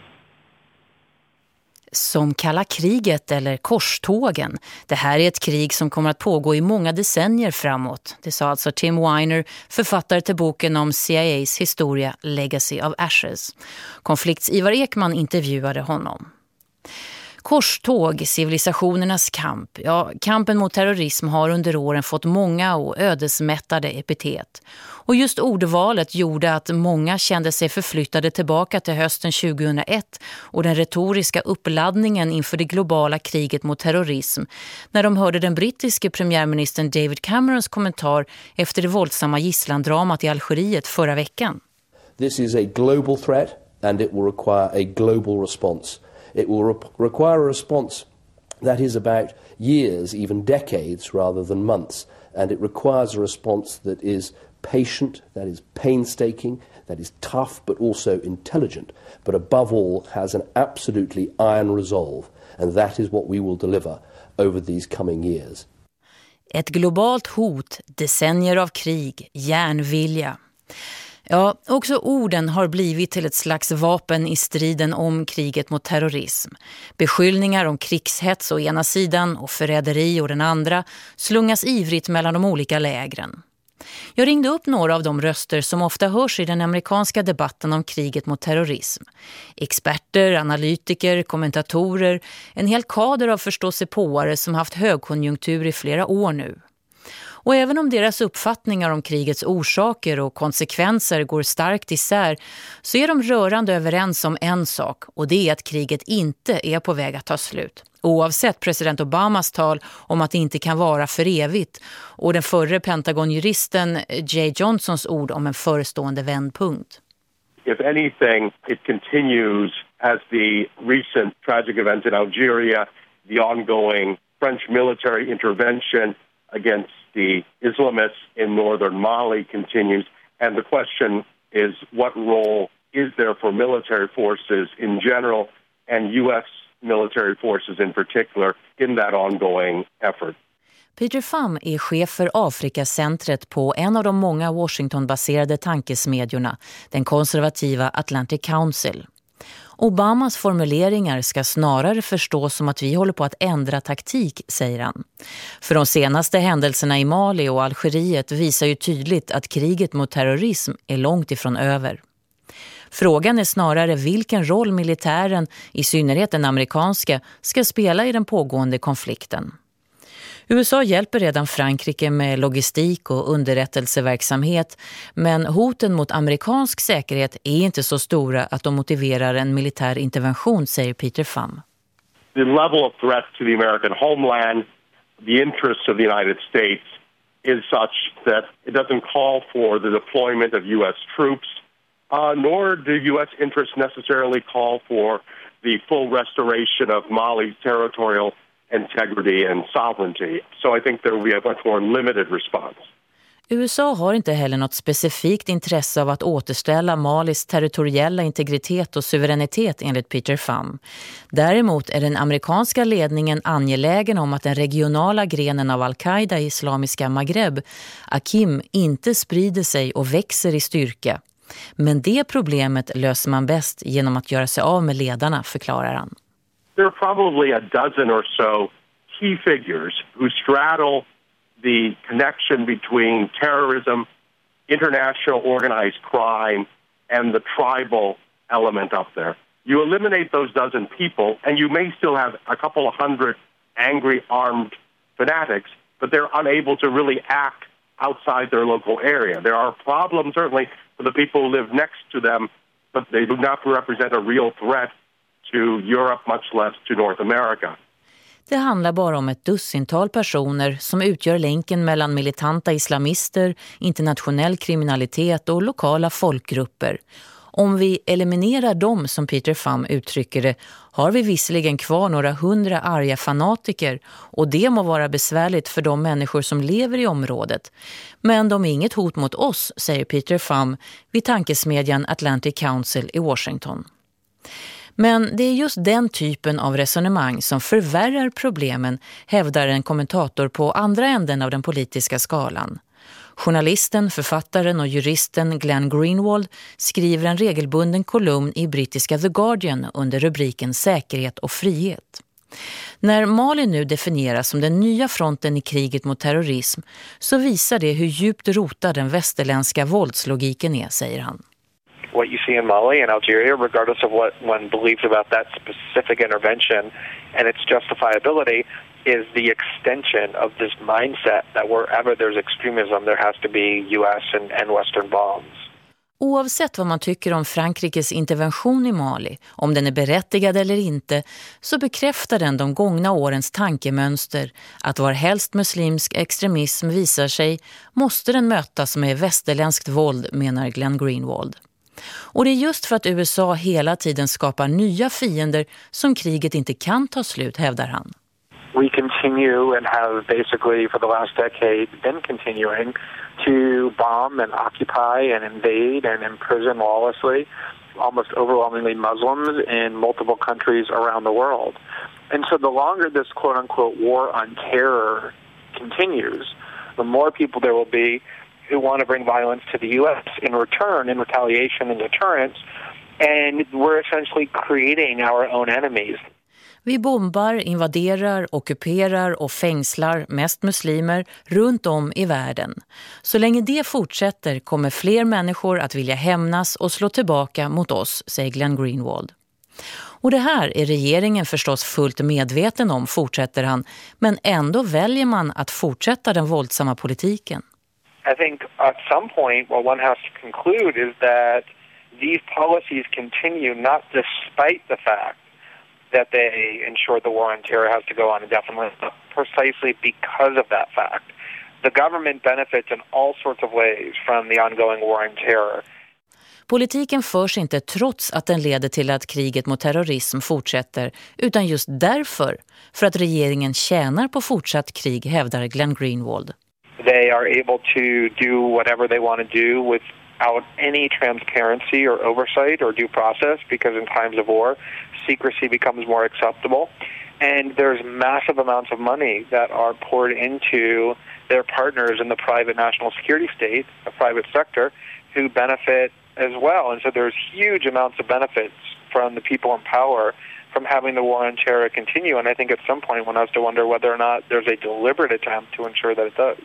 Som kalla kriget eller korstågen. Det här är ett krig som kommer att pågå i många decennier framåt. Det sa alltså Tim Weiner, författare till boken om CIAs historia Legacy of Ashes. Konflikts Ivar Ekman intervjuade honom. Korståg, civilisationernas kamp. Ja, kampen mot terrorism har under åren fått många och ödesmättade epitet. Och just ordvalet gjorde att många kände sig förflyttade tillbaka till hösten 2001 och den retoriska uppladdningen inför det globala kriget mot terrorism när de hörde den brittiske premiärministern David Camerons kommentar efter det våldsamma gisslandramat i Algeriet förra veckan. This is a global threat and it will require a global response. It will re require a response that is about years, even decades, rather than months. And it requires a response that is patient, that is painstaking, that is tough, but also intelligent, but above all has an absolutely iron resolve. And that is what we will deliver over these coming years. Ett globalt hot, decennier av krig, järnvilja. Ja, också orden har blivit till ett slags vapen i striden om kriget mot terrorism. Beskyllningar om krigshets å ena sidan och förräderi å den andra slungas ivrigt mellan de olika lägren. Jag ringde upp några av de röster som ofta hörs i den amerikanska debatten om kriget mot terrorism. Experter, analytiker, kommentatorer, en hel kader av förståsigpåare som haft högkonjunktur i flera år nu. Och även om deras uppfattningar om krigets orsaker och konsekvenser går starkt isär så är de rörande överens om en sak och det är att kriget inte är på väg att ta slut. Oavsett president Obamas tal om att det inte kan vara för evigt och den förre Pentagon-juristen eh, Jay Johnsons ord om en förestående vändpunkt. If anything, it continues as the recent tragic events in Algeria, the ongoing French military intervention against the Islamists in northern Mali continues. And the question is what role is there for military forces in general and U.S. military forces in particular in that ongoing effort? Peter Pham är chef för Afrikacentret på en av de många Washington-baserade tankesmedjorna, den konservativa Atlantic Council. Obamas formuleringar ska snarare förstås som att vi håller på att ändra taktik, säger han. För de senaste händelserna i Mali och Algeriet visar ju tydligt att kriget mot terrorism är långt ifrån över. Frågan är snarare vilken roll militären, i synnerhet den amerikanska, ska spela i den pågående konflikten. USA hjälper redan Frankrike med logistik och underrättelseverksamhet men hoten mot amerikansk säkerhet är inte så stora att de motiverar en militär intervention, säger Peter Pham. The level of threat to the American homeland, the interests of the United States is such that it doesn't call for the deployment of U.S. troops, uh, nor do U.S. interests necessarily call for the full restoration of Mali's territorial integrity and sovereignty. So I think there will be a much more limited response. USA har inte heller något specifikt intresse av att återställa Malis territoriella integritet och suveränitet enligt Peter Pham. Däremot är den amerikanska ledningen angelägen om att den regionala grenen av Al-Qaida i islamiska Maghreb, Akim, inte sprider sig och växer i styrka. Men det problemet löser man bäst genom att göra sig av med ledarna, förklarar han. There are probably a dozen or so key figures who straddle the connection between terrorism, international organized crime, and the tribal element up there. You eliminate those dozen people, and you may still have a couple of hundred angry armed fanatics, but they're unable to really act outside their local area. There are problems, certainly, for the people who live next to them, but they do not represent a real threat to Europe, much less to North America. Det handlar bara om ett dussintal personer som utgör länken mellan militanta islamister, internationell kriminalitet och lokala folkgrupper. Om vi eliminerar dem, som Peter Pham uttrycker det, har vi visserligen kvar några hundra arga fanatiker och det må vara besvärligt för de människor som lever i området. Men de är inget hot mot oss, säger Peter Pham vid tankesmedjan Atlantic Council i Washington. Men det är just den typen av resonemang som förvärrar problemen, hävdar en kommentator på andra änden av den politiska skalan. Journalisten, författaren och juristen Glenn Greenwald skriver en regelbunden kolumn i brittiska The Guardian under rubriken Säkerhet och frihet. När Mali nu definieras som den nya fronten i kriget mot terrorism så visar det hur djupt rotad den västerländska våldslogiken är, säger han what you see in Mali and Algeria, regardless of what one believes about that specific intervention and its justifiability, is the extension of this mindset that wherever there's extremism, there has to be U.S. and, and Western bombs. Oavsett vad man tycker om Frankrikes intervention i Mali, om den är berättigad eller inte, så bekräftar den de gångna årens tankemönster att var helst muslimsk extremism visar sig måste den mötas med västerländskt våld, menar Glenn Greenwald. Och det är just för att USA hela tiden skapar nya fiender som kriget inte kan ta slut, hävdar han. We continue and have basically for the last decade been continuing to bomb and occupy and invade and imprison lawlessly almost overwhelmingly Muslims in multiple countries around the world. And so the longer this quote unquote war on terror continues, the more people there will be who want to bring violence to the U.S. in return, in retaliation and deterrence. And we're essentially creating our own enemies. Vi bombar, invaderar, ockuperar och fängslar mest muslimer runt om i världen. Så länge det fortsätter kommer fler människor att vilja hämnas och slå tillbaka mot oss, säger Glenn Greenwald. Och det här är regeringen förstås fullt medveten om, fortsätter han. Men ändå väljer man att fortsätta den våldsamma politiken. I think at some point what one has to conclude is that these policies continue not despite the fact that they ensure the war on terror has to go on indefinitely, but precisely because of that fact. The government benefits in all sorts of ways from the ongoing war on terror. Politiken förs inte trots att den leder till att kriget mot terrorism fortsätter, utan just därför, för att regeringen tjänar på fortsatt krig, hävdar Glenn Greenwald. They are able to do whatever they want to do without any transparency or oversight or due process because in times of war, secrecy becomes more acceptable. And there's massive amounts of money that are poured into their partners in the private national security state, the private sector, who benefit as well. And so there's huge amounts of benefits from the people in power from having the war on terror continue. And I think at some point one has to wonder whether or not there's a deliberate attempt to ensure that it does.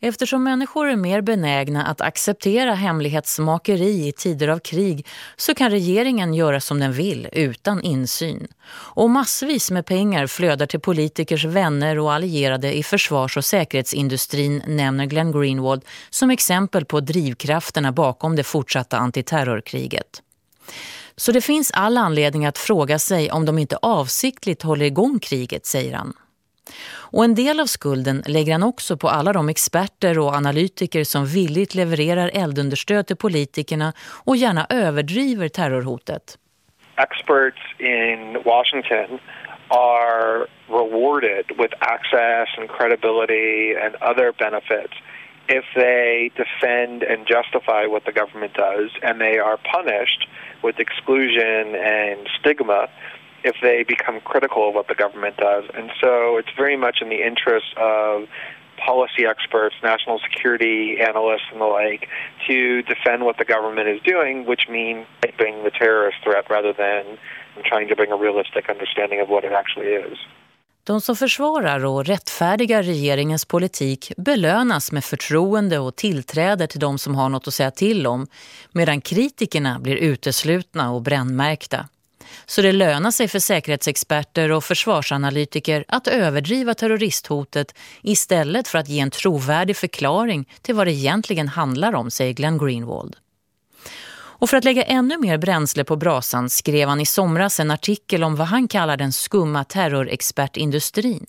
Eftersom människor är mer benägna att acceptera hemlighetsmakeri i tider av krig så kan regeringen göra som den vill utan insyn. Och massvis med pengar flödar till politikers vänner och allierade i försvars- och säkerhetsindustrin nämner Glenn Greenwald som exempel på drivkrafterna bakom det fortsatta antiterrorkriget. Så det finns all anledning att fråga sig om de inte avsiktligt håller igång kriget, säger han. Och en del av skulden lägger han också på alla de experter och analytiker som villigt levererar eldunderstöd till politikerna och gärna överdriver terrorhotet. Experts in Washington are rewarded with access and credibility and other benefits if they defend and justify what the government does and they are punished with exclusion and stigma if they become critical of what the government does. And so it's very much in the interest of policy experts, national security analysts, and the like to defend what the government is doing, which means being the terrorist threat rather than trying to bring a realistic understanding of what it actually is. De som försvarar och rättfärdigar regeringens politik belönas med förtroende och tillträde till de som har något att säga till om, medan kritikerna blir uteslutna och brännmärkta. Så det lönar sig för säkerhetsexperter och försvarsanalytiker att överdriva terroristhotet istället för att ge en trovärdig förklaring till vad det egentligen handlar om, säger Glenn Greenwald. Och för att lägga ännu mer bränsle på brasan skrev han i somras en artikel om vad han kallar den skumma terrorexpertindustrin.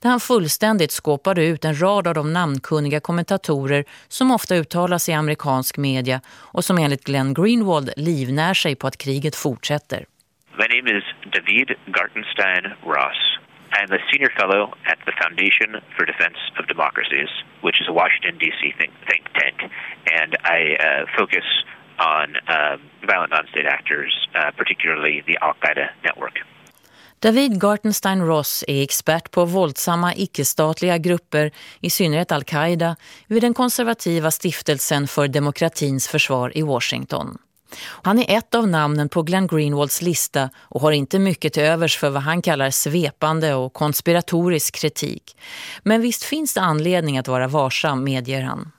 Där han fullständigt skåpade ut en rad av de namnkunniga kommentatorer som ofta uttalas i amerikansk media och som enligt Glenn Greenwald livnär sig på att kriget fortsätter. My name is David Gartenstein Ross. I'm a senior fellow at the Foundation for Defense of Democracies, which is a Washington, D.C. Think, think, tank, and I uh, focus on uh, violent non-state actors, uh, particularly the Al-Qaeda network. David Gartenstein Ross är expert på våldsamma icke-statliga grupper, i synnerhet Al-Qaida, vid den konservativa stiftelsen för demokratins försvar i Washington. Han är ett av namnen på Glenn Greenwalds lista och har inte mycket till övers för vad han kallar svepande och konspiratorisk kritik. Men visst finns det anledning att vara varsam, medger han.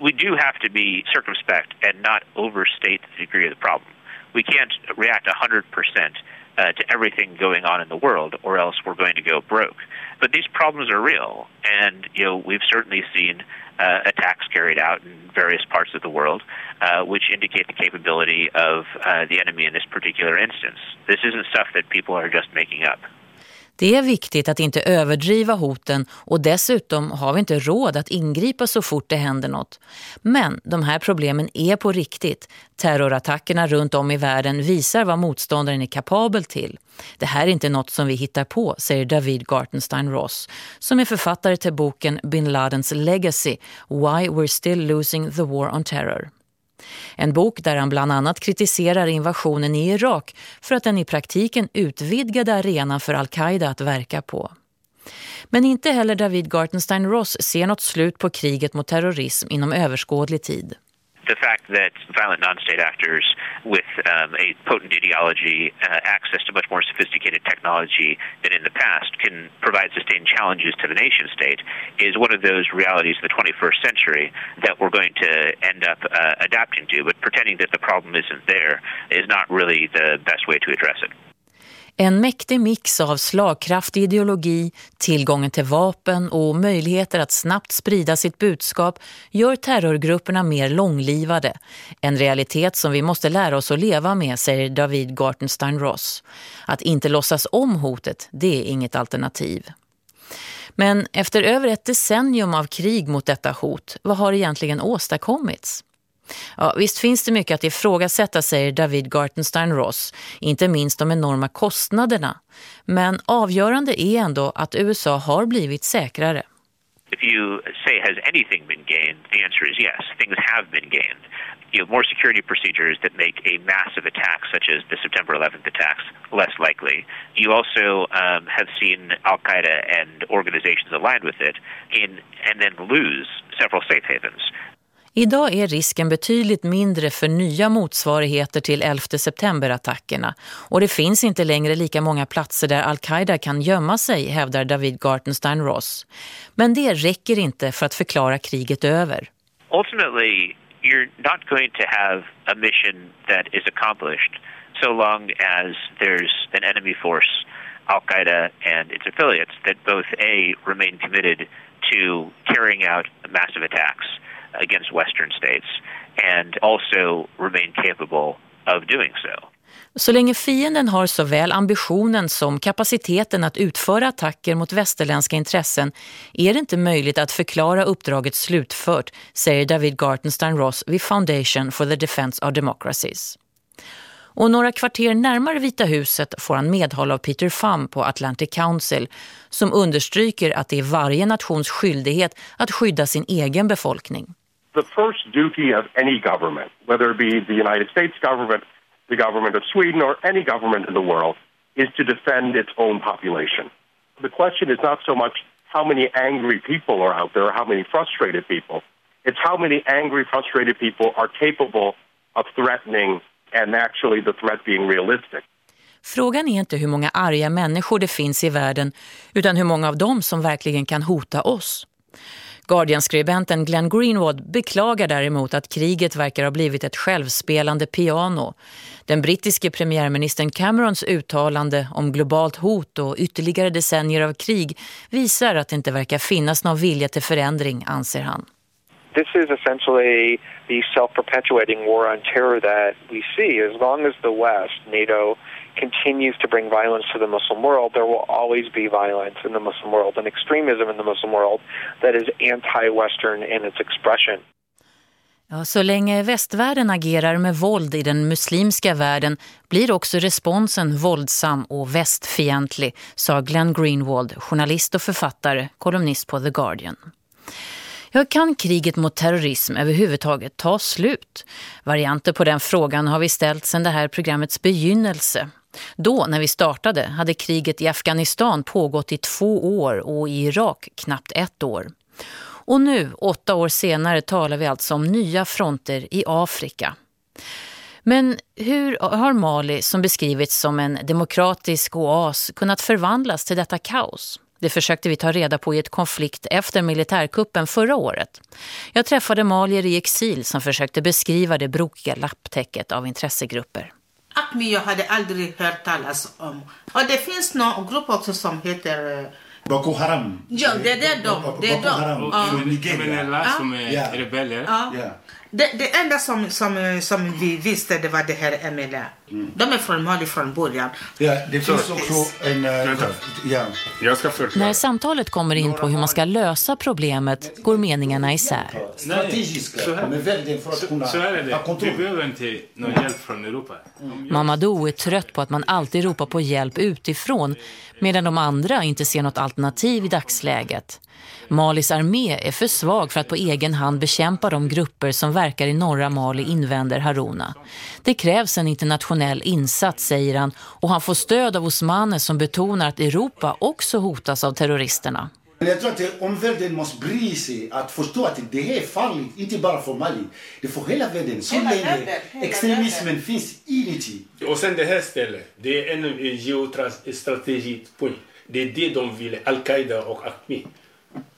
We do have to be circumspect and not overstate the degree of the problem. We can't react 100% uh, to everything going on in the world or else we're going to go broke. But these problems are real and you know we've certainly seen uh, attacks carried out in various parts of the world, uh, which indicate the capability of uh, the enemy in this particular instance. This isn't stuff that people are just making up. Det är viktigt att inte överdriva hoten och dessutom har vi inte råd att ingripa så fort det händer något. Men de här problemen är på riktigt. Terrorattackerna runt om i världen visar vad motståndaren är kapabel till. Det här är inte något som vi hittar på, säger David Gartenstein Ross, som är författare till boken Bin Ladens Legacy, Why We're Still Losing the War on Terror. En bok där han bland annat kritiserar invasionen i Irak för att den i praktiken utvidgade arenan för Al-Qaida att verka på. Men inte heller David Gartenstein Ross ser något slut på kriget mot terrorism inom överskådlig tid. The fact that violent non-state actors with um, a potent ideology, uh, access to much more sophisticated technology than in the past can provide sustained challenges to the nation state is one of those realities of the 21st century that we're going to end up uh, adapting to. But pretending that the problem isn't there is not really the best way to address it. En mäktig mix av slagkraftig ideologi, tillgången till vapen och möjligheter att snabbt sprida sitt budskap gör terrorgrupperna mer långlivade. En realitet som vi måste lära oss att leva med, säger David Gartenstein-Ross. Att inte låtsas om hotet, det är inget alternativ. Men efter över ett decennium av krig mot detta hot, vad har egentligen åstadkommits? Ja, visst finns det mycket att ifrågasätta, säger David Gartenstein-Ross, inte minst de enorma kostnaderna. Men avgörande är ändå att USA har blivit säkrare. If you say has anything been gained, the answer is yes, things have been gained. You have more security procedures that make a massive attack, such as the September 11th attacks, less likely. You also um, have seen Al Qaeda and organizations aligned with it in and then lose several safe havens. Idag är risken betydligt mindre för nya motsvarigheter till 11 september-attackerna och det finns inte längre lika många platser där Al-Qaida kan gömma sig, hävdar David Gartenstein-Ross. Men det räcker inte för att förklara kriget över. Ultimately, you're not going to have a mission that is accomplished so long as there's an enemy force, al-Qaida and its affiliates, that both A, remain committed to carrying out massive attacks against Western states and also remain capable of doing so. Så länge fienden har såväl ambitionen som kapaciteten att utföra attacker mot västerländska intressen är det inte möjligt att förklara uppdraget slutfört, säger David Gartenstein-Ross vid Foundation for the Defense of Democracies. Och några kvarter närmare Vita huset får han medhåll av Peter Pham på Atlantic Council som understryker att det är varje nations skyldighet att skydda sin egen befolkning. The first duty of any government, whether it be the United States government, the government of Sweden, or any government in the world, is to defend its own population. The question is not so much how many angry people are out there or how many frustrated people. It's how many angry, frustrated people are capable of threatening and actually the threat being realistic. Frågan är inte hur många arga människor det finns i världen utan hur många av dem som verkligen kan hota oss. Guardian-skribenten Glenn Greenwald beklagar däremot att kriget verkar ha blivit ett självspelande piano. Den brittiske premiärministern Camerons uttalande om globalt hot och ytterligare decennier av krig visar att det inte verkar finnas någon vilja till förändring, anser han. This is essentially the self-perpetuating war on terror that we see. As long as the West, NATO, continues to bring violence to the Muslim world, there will always be violence in the Muslim world and extremism in the Muslim world that is anti-Western in its expression. Ja, så länge västvärlden agerar med våld i den muslimska världen blir också responsen våldsam och västfientlig, sa Glenn Greenwald, journalist och författare, kolumnist på The Guardian. Ja, kan kriget mot terrorism överhuvudtaget ta slut? Varianter på den frågan har vi ställt sedan det här programmets begynnelse. Då, när vi startade, hade kriget i Afghanistan pågått i två år och i Irak knappt ett år. Och nu, åtta år senare, talar vi alltså om nya fronter i Afrika. Men hur har Mali, som beskrivits som en demokratisk oas, kunnat förvandlas till detta kaos? Det försökte vi ta reda på i ett konflikt efter militärkuppen förra året. Jag träffade malier i exil som försökte beskriva det brokiga lapptäcket av intressegrupper. Acmi jag hade aldrig hört talas om. Och det finns någon grupp också som heter... Boko Haram. Ja, det är de. Det är de. Kriminella som är Ja. rebeller. Det, det enda som, som, som vi visste det var det här MLA. De är från Mali från början. Ja, det finns också en... eh, ja. Jag ska förklara. När samtalet kommer in på hur man ska lösa problemet går meningarna isär. Strategiska. Så här- är väldigt för att kunna Så här är det. Vi behöver inte någon hjälp från Europa. Mamadou är trött på att man alltid ropar på hjälp utifrån medan de andra inte ser något alternativ i dagsläget. Malis armé är för svag för att på egen hand bekämpa de grupper som verkar i norra Mali invänder Haruna. Det krävs en internationell insats, säger han, och han får stöd av Osmane som betonar att Europa också hotas av terroristerna. Jag tror att omvärlden måste bry sig att förstå att det är farligt, inte bara för Mali. Det är för hela världen. Så länge extremismen finns inuti. Och sen det här stället, det är en geostrategisk point. Det är det de vill, Al-Qaida och ACMI.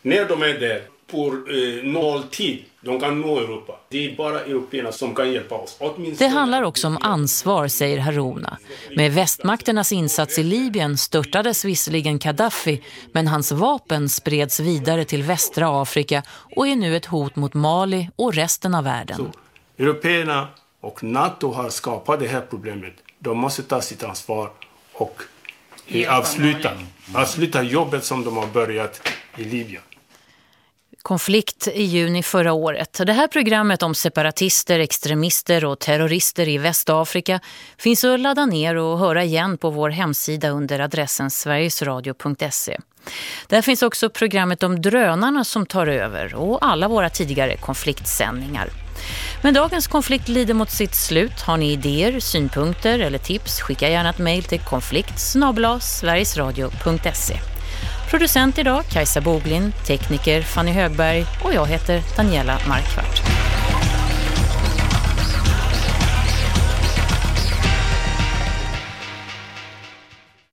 När de är där, på eh, nolltid, de kan nå Europa. Det är bara européerna som kan hjälpa oss. Det handlar också om ansvar, säger Haruna. Med västmakternas insats i Libyen störtades visserligen Gaddafi, men hans vapen spreds vidare till västra Afrika och är nu ett hot mot Mali och resten av världen. Så, européerna och NATO har skapat det här problemet. De måste ta sitt ansvar och avsluta, avsluta jobbet som de har börjat i Libyen konflikt i juni förra året. Det här programmet om separatister, extremister och terrorister i Västafrika finns att ladda ner och höra igen på vår hemsida under adressen sverigesradio.se. Där finns också programmet om drönarna som tar över och alla våra tidigare konfliktsändningar. Men dagens konflikt lider mot sitt slut. Har ni idéer, synpunkter eller tips, skicka gärna ett mejl till konflikt Producent idag Kajsa Boglin, tekniker Fanny Högberg och jag heter Daniela Markvart.